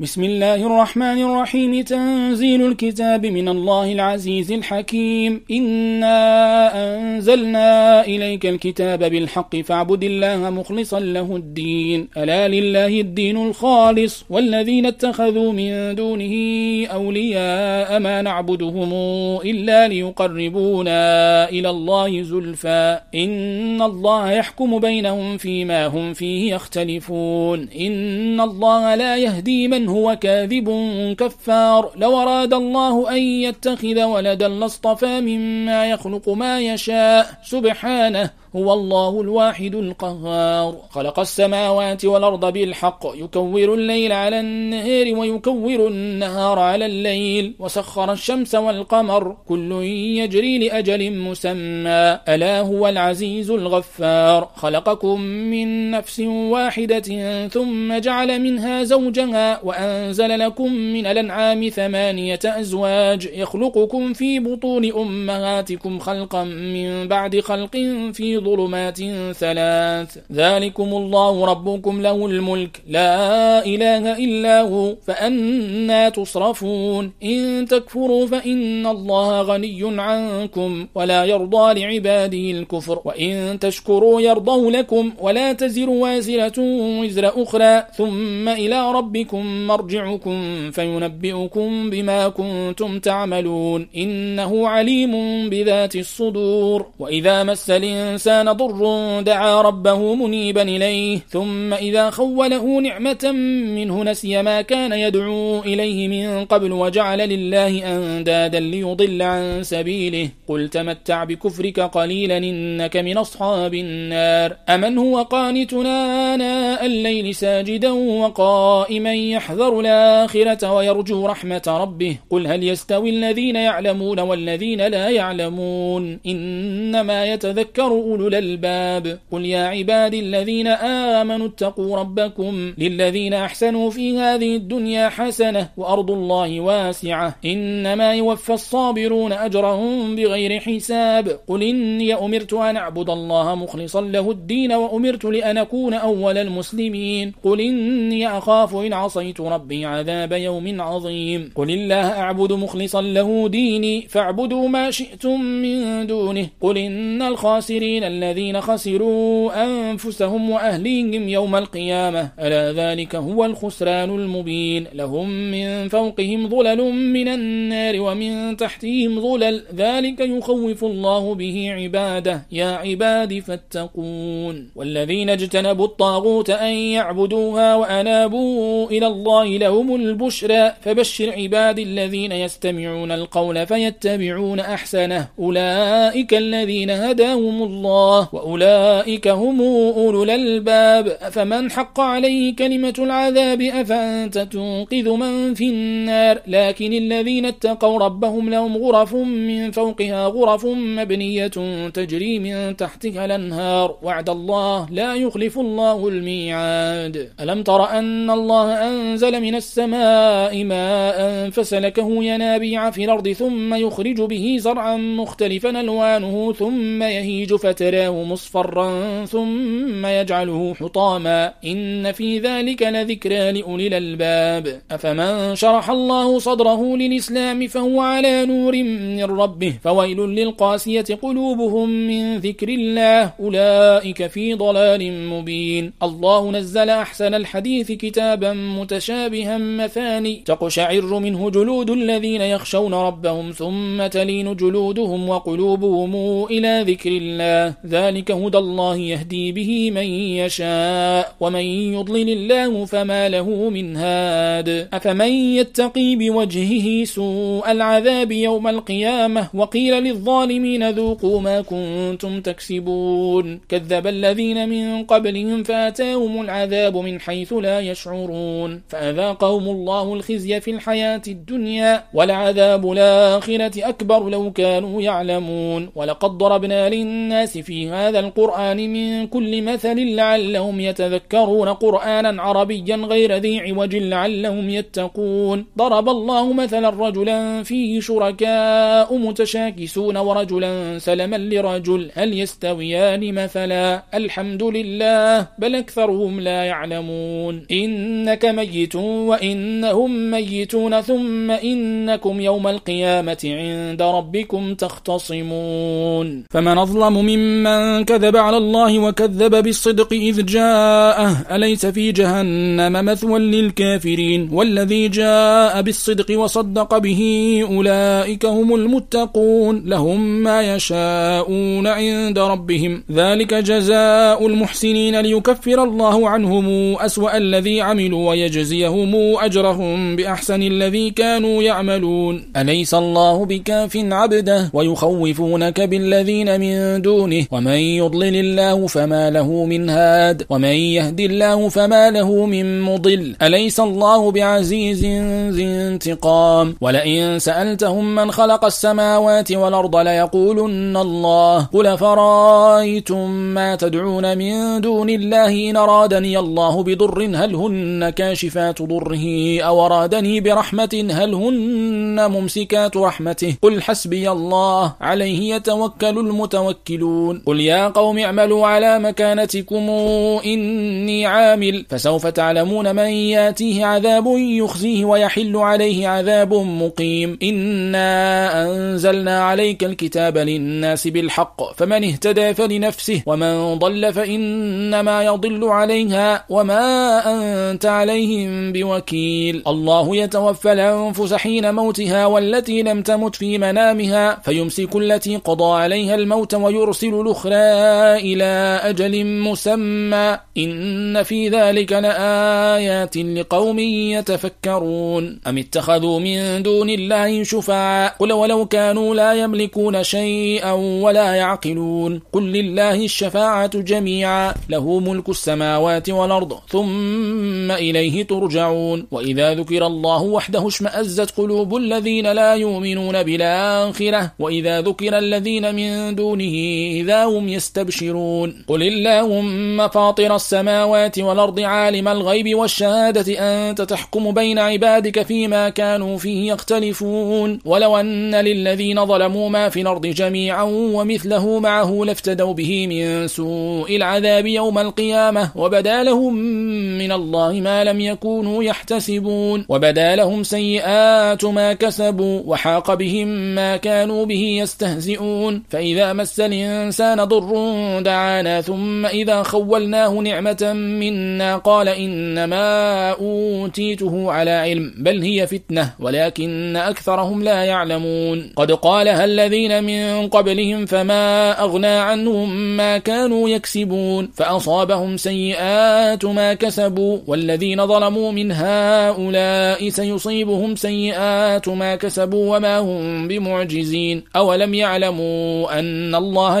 بسم الله الرحمن الرحيم. تنزيل الكتاب من الله العزيز الحكيم. إنا أنزلنا إليك الكتاب بالحق فاعبد الله مخلصا له الدين. ألا لله الدين الخالص. والذين اتخذوا من دونه أولياء ما نعبدهم إلا ليقربونا إلى الله زلفى. إن الله يحكم بينهم فيما هم فيه يختلفون. إن الله لا يهدي من هو كاذب كفار. لو أراد الله أن يتخذ ولدا لاصطفى مما يخلق ما يشاء. سبحانه. هو الله الواحد القهار. خلق السماوات والأرض بالحق. يكور الليل على النهار ويكور النهار على الليل. وسخر الشمس والقمر. كل يجري لأجل مسمى. ألا هو العزيز الغفار. خلقكم من نفس واحدة ثم جعل منها زوجها وأنزل لكم من الأنعام ثمانية أزواج. يخلقكم في بطون أمهاتكم خلقا من بعد خلق في ظلمات ثلاث. ذلكم الله ربكم له الملك. لا إله إلا هو فأنا تصرفون. إن تكفروا فإن الله غني عنكم ولا يرضى لعباده الكفر. وإن تشكروا يرضوا لكم ولا تزر وازرة وزر أخرى. ثم إلى ربكم مرجعكم فينبئكم بما كنتم تعملون. إنه عليم بذات الصدور. وإذا مس الإنسان كان ضر دعا ربه منيبا إليه ثم إذا خوله نعمة منه نسي ما كان يدعو إليه من قبل وجعل لله أندادا ليضل عن سبيله. قل تمتع بكفرك قليلا إنك من أصحاب النار. أمن هو قانتنا آناء الليل ساجدا وقائما يحذر الآخرة ويرجو رحمة ربه. قل هل يستوي الذين يعلمون والذين لا يعلمون؟ إنما يتذكر أولو أولو الألباب. قل يا عبادي الذين آمنوا اتقوا ربكم للذين أحسنوا في هذه الدنيا حسنة وأرض الله واسعة. إنما يوفى الصابرون أجرهم بغير حساب. قل إني أمرت أن أعبد الله مخلصا له الدين وأمرت لأن أكون أول المسلمين. قل إني أخاف إن عصيت ربي عذاب يوم عظيم. قل الله أعبد مخلصا له ديني فاعبدوا ما شئتم من دونه. قل إن الخاسرين الذين خسروا أنفسهم وأهليهم يوم القيامة. ألا ذلك هو الخسران المبين. لهم من فوقهم ظلل من النار ومن تحتهم ظلل. ذلك يخوف الله به عباده. يا عباد فاتقون. والذين اجتنبوا الطاغوت أن يعبدوها وأنابوا إلى الله لهم البشرى. فبشر عباد الذين يستمعون القول فيتبعون أحسنه. أولئك الذين هداهم الله الله وأولئك هم أولو الألباب. أفمن حق عليه كلمة العذاب؟ أفأنت تنقذ من في النار؟ لكن الذين اتقوا ربهم لهم غرف من فوقها غرف مبنية تجري من تحتها الأنهار. وعد الله لا يخلف الله الميعاد. ألم تر أن الله أنزل من السماء ماء فسلكه ينابيع في الأرض ثم يخرج به زرعا مختلفا ألوانه ثم يهيج فترى تراه مصفرا ثم يجعله حطاما إن في ذلك لذكرى لأولي الألباب. أفمن شرح الله صدره للإسلام فهو على نور من ربه. فويل للقاسية قلوبهم من ذكر الله. أولئك في ضلال مبين. الله نزل أحسن الحديث كتابا متشابها مثاني. تقشعر منه جلود الذين يخشون ربهم ثم تلين جلودهم وقلوبهم إلى ذكر الله. ذلك هدى الله يهدي به من يشاء ومن يضلل الله فما له من هاد. أفمن يتقي بوجهه سوء العذاب يوم القيامة؟ وقيل للظالمين ذوقوا ما كنتم تكسبون. كذب الذين من قبلهم فأتاهم العذاب من حيث لا يشعرون. فأذاقهم الله الخزي في الحياة الدنيا ولعذاب الآخرة أكبر لو كانوا يعلمون. ولقد ضربنا للناس في هذا القرآن من كل مثل لعلهم يتذكرون قرآنا عربيا غير ذي عوج لعلهم يتقون. ضرب الله مثلا رجلا فيه شركاء متشاكسون ورجلا سلما لرجل هل يستويان مثلا؟ الحمد لله بل أكثرهم لا يعلمون. إنك ميت وإنهم ميتون ثم إنكم يوم القيامة عند ربكم تختصمون. فمن أظلم ممن كذب على الله وكذب بالصدق إذ جاءه أليس في جهنم مثوى للكافرين؟ والذي جاء بالصدق وصدق به أولئك هم المتقون لهم ما يشاءون عند ربهم. ذلك جزاء المحسنين ليكفر الله عنهم أسوأ الذي عملوا ويجزيهم أجرهم بأحسن الذي كانوا يعملون. أليس الله بكاف عبده؟ ويخوفونك بالذين من دونه. ومن يضلل الله فما له من هاد ومن يهد الله فما له من مضل. أليس الله بعزيز ذي انتقام؟ ولئن سألتهم من خلق السماوات والأرض ليقولن الله. قل فرأيتم ما تدعون من دون الله إن أرادني الله بضر هل هن كاشفات ضره؟ أو أرادني برحمة هل هن ممسكات رحمته؟ قل حسبي الله عليه يتوكل المتوكلون. قل يا قوم اعملوا على مكانتكم إني عامل. فسوف تعلمون من يأتيه عذاب يخزيه ويحل عليه عذاب مقيم. إنا أنزلنا عليك الكتاب للناس بالحق فمن اهتدى فلنفسه ومن ضل فإنما يضل عليها وما أنت عليهم بوكيل. الله يتوفى الأنفس حين موتها والتي لم تمت في منامها فيمسك التي قضى عليها الموت ويرسل الأخرى إلى أجل مسمى إن في ذلك لآيات لقوم يتفكرون. أم اتخذوا من دون الله شفعاء؟ قل ولو كانوا لا يملكون شيئا ولا يعقلون. قل لله الشفاعة جميعا له ملك السماوات والأرض ثم إليه ترجعون. وإذا ذكر الله وحده اشمأزت قلوب الذين لا يؤمنون بالآخرة وإذا ذكر الذين من دونه إذا هم يستبشرون. قل اللهم فاطر السماوات والأرض عالم الغيب والشهادة أنت تحكم بين عبادك فيما كانوا فيه يختلفون. ولو أن للذين ظلموا ما في الأرض جميعا ومثله معه لافتدوا به من سوء العذاب يوم القيامة. وبدا لهم من الله ما لم يكونوا يحتسبون. وبدا لهم سيئات ما كسبوا. وحاق بهم ما كانوا به يستهزئون. فإذا مس الإنسان ضر دعانا ثم إذا خولناه نعمة منا قال إنما أوتيته على علم بل هي فتنة ولكن أكثرهم لا يعلمون. قد قالها الذين من قبلهم فما أغنى عنهم ما كانوا يكسبون فأصابهم سيئات ما كسبوا والذين ظلموا من هؤلاء سيصيبهم سيئات ما كسبوا وما هم بمعجزين. أولم يعلموا أن الله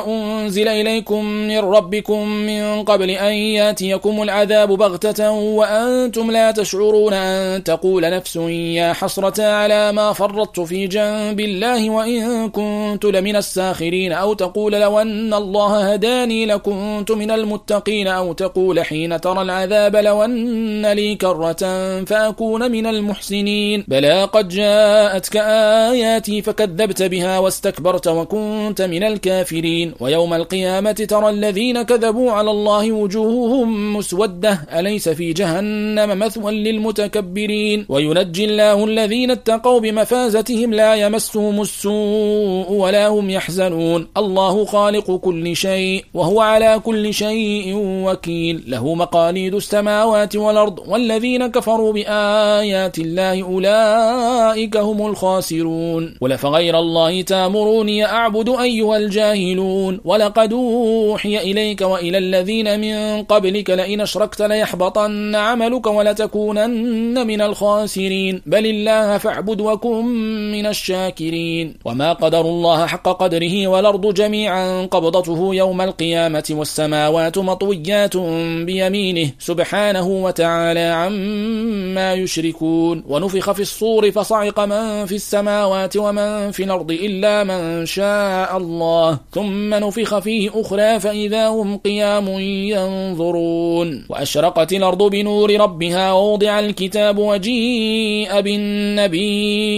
أنزل إليكم من ربكم من قبل أن يأتيكم العذاب بغتة وأنتم لا تشعرون أن تقول نفس يا حسرة على ما فرطت في جنب الله وإن كنت لمن الساخرين أو تقول لو أن الله هداني لكنت من المتقين أو تقول حين ترى العذاب لو أن لي كرة فأكون من المحسنين بلى قد جاءتك آياتي فكذبت بها واستكبرت وكنت من الكافرين ويوم القيامة ترى الذين كذبوا على الله وجوههم مسودة أليس في جهنم مثوى للمتكبرين؟ وينجي الله الذين اتقوا بمفازتهم لا يمسهم السوء ولا هم يحزنون. الله خالق كل شيء وهو على كل شيء وكيل. له مقاليد السماوات والأرض والذين كفروا بآيات الله أولئك هم الخاسرون. ولفغير الله تامروني أعبد أيها الجاهلون؟ يعلمون. ولقد أوحي إليك وإلى الذين من قبلك لئن أشركت ليحبطن عملك ولتكونن من الخاسرين. بل الله فاعبد وكن من الشاكرين. وما قدر الله حق قدره والأرض جميعا. قبضته يوم القيامة والسماوات مطويات بيمينه. سبحانه وتعالى عما يشركون. ونفخ في الصور فصعق من في السماوات ومن في الأرض إلا من شاء الله. ثم نفخ فيه أخرى فإذا هم قيام ينظرون. وأشرقت الأرض بنور ربها ووضع الكتاب وجيء بالنبيين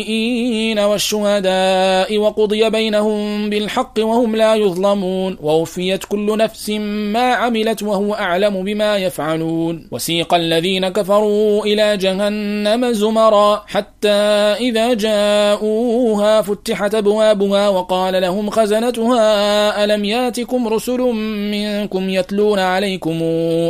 والشهداء وقضي بينهم بالحق وهم لا يظلمون. ووفيت كل نفس ما عملت وهو أعلم بما يفعلون. وسيق الذين كفروا إلى جهنم زمرا حتى إذا جاءوها فتحت أبوابها وقال لهم خزنتها ألم ياتكم رسل منكم يتلون عليكم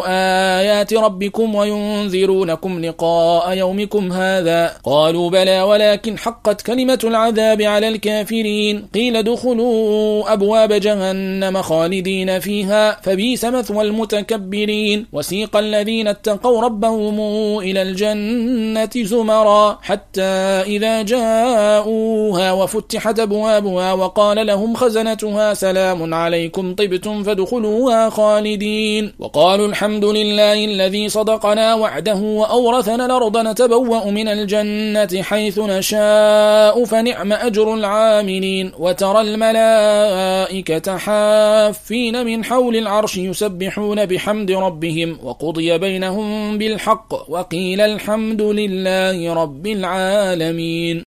آيات ربكم وينذرونكم لقاء يومكم هذا قالوا بلى ولكن حقت كلمة العذاب على الكافرين قيل دخلوا أبواب جهنم خالدين فيها فبيس مثوى المتكبرين وسيق الذين اتقوا ربهم إلى الجنة زمرا حتى إذا جاءوها وفتحت أبوابها وقال لهم خزنتها سلام عليكم طبتم فادخلوها خالدين. وقالوا الحمد لله الذي صدقنا وعده وأورثنا الأرض نتبوأ من الجنة حيث نشاء فنعم أجر العاملين. وترى الملائكة حافين من حول العرش يسبحون بحمد ربهم وقضي بينهم بالحق وقيل الحمد لله رب العالمين.